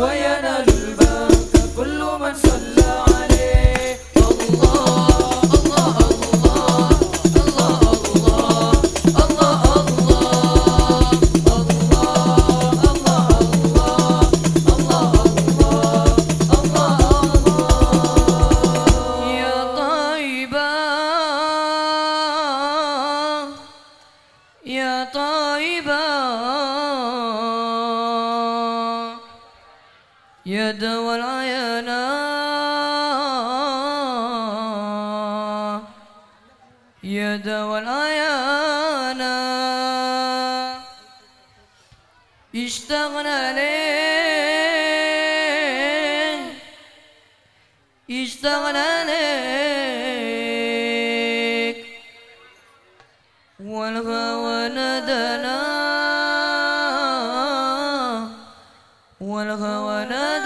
وينال كل من صلى عليه. الله الله الله الله الله الله الله الله الله الله الله الله يا طيبة. اليد والعين يد والعين اشتغنا ليه اشتغنا ليك والهوى ندنا والهوى ندنا